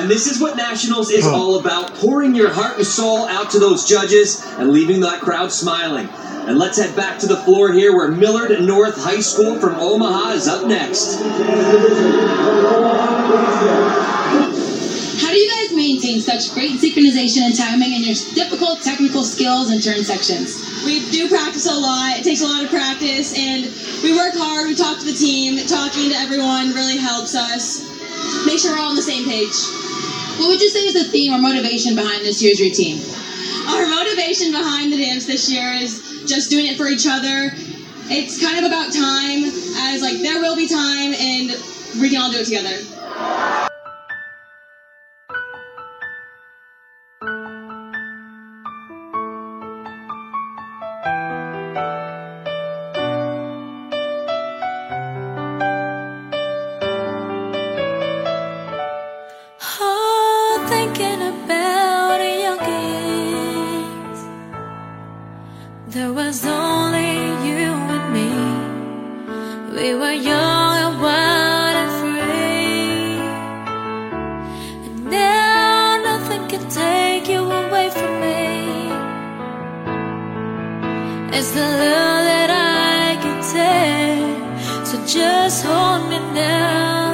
And this is what Nationals is all about pouring your heart and soul out to those judges and leaving that crowd smiling. And let's head back to the floor here where Millard North High School from Omaha is up next. How do you guys maintain such great synchronization and timing in your difficult technical skills and turn sections? We do practice a lot. It takes a lot of practice, and we work hard. We talk to the team. Talking to everyone really helps us make sure we're all on the same page. What would you say is the theme or motivation behind this year's routine? Our motivation behind the dance this year is just doing it for each other. It's kind of about time, as like there will be time, and we can all do it together. Thinking about young years. There was only you and me. We were young and wild and free. And now nothing can take you away from me. It's the love that I can take. So just hold me now.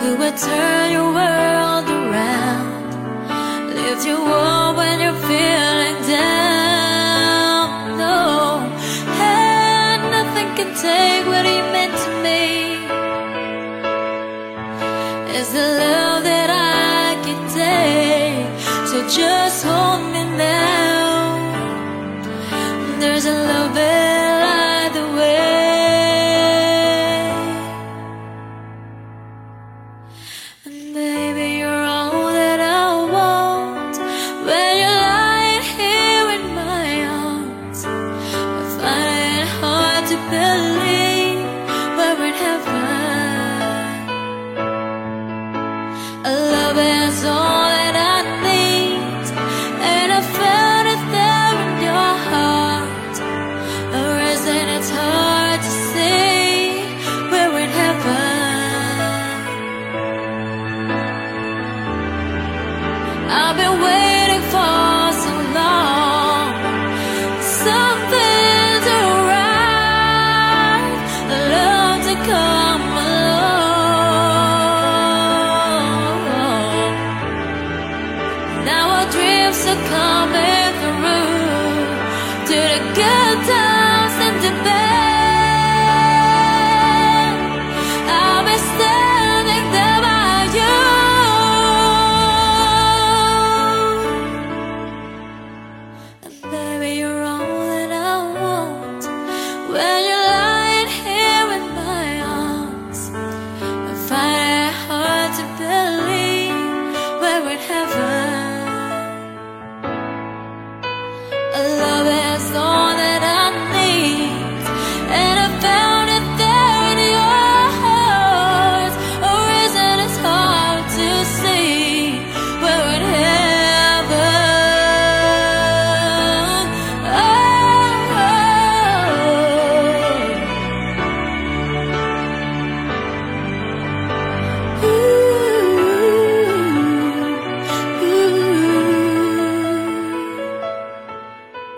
Who will turn your world around, lift you up when you're feeling down. No, and nothing can take what he meant to me. It's the love that I can take. So just hold me. waves are coming through to the good times.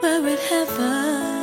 where it heaven?